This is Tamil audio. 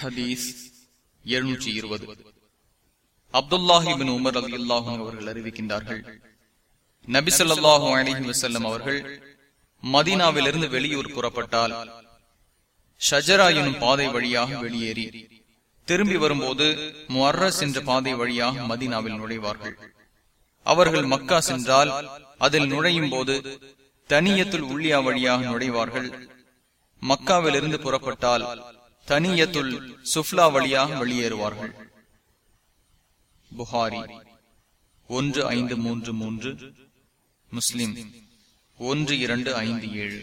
ஹதீஸ் எழுநூற்றி இருபது. அப்துல்லாஹிபின் உமர் அலி அல்லாஹும் அவர்கள் அறிவிக்கின்றார்கள். நபிசல்லாஹு அலிஹி வசல்லம் அவர்கள் மதீனாவிலிருந்து வெளியூர் புறப்பட்டால் ஷஜரா எனும் பாதை வழியாக வெளியேறி திரும்பி வரும்போது முர்ரஸ் என்ற பாதை வழியாக மதீனாவில் நுழைவார்கள். அவர்கள் மக்கா சென்றால் அதில் நுழையும் போது தனியத்துள் உள்ளியா வழியாக நுழைவார்கள். மக்காவிலிருந்து புறப்பட்டால் தனியத்துல் சுஃப்லா வழியாக வெளியேறுவார்கள். புகாரி ஒன்று ஐந்து மூன்று மூன்று முஸ்லிம் ஒன்று இரண்டு ஐந்து ஏழு.